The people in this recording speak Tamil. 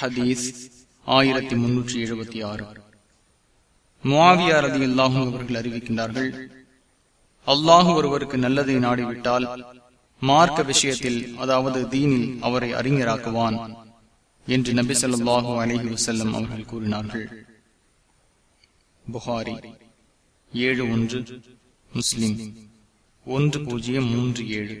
ஹதீஸ் ஆயிரத்தி முன்னூற்றி எழுபத்தி ஆறு. முவாவியாரதி அல்லாஹும் அவர்கள் அறிவிக்கின்றார்கள் அல்லாஹு ஒருவருக்கு நல்லதை நாடிவிட்டால் மார்க்க விஷயத்தில் அதாவது தீனில் அவரை அறிஞராக்குவான் என்று நபி சொல்லாஹு அலஹி வசல்லம் அவர்கள் கூறினார்கள். புகாரி ஏழு ஒன்று முஸ்லிம் ஒன்று பூஜ்ஜியம் மூன்று ஏழு.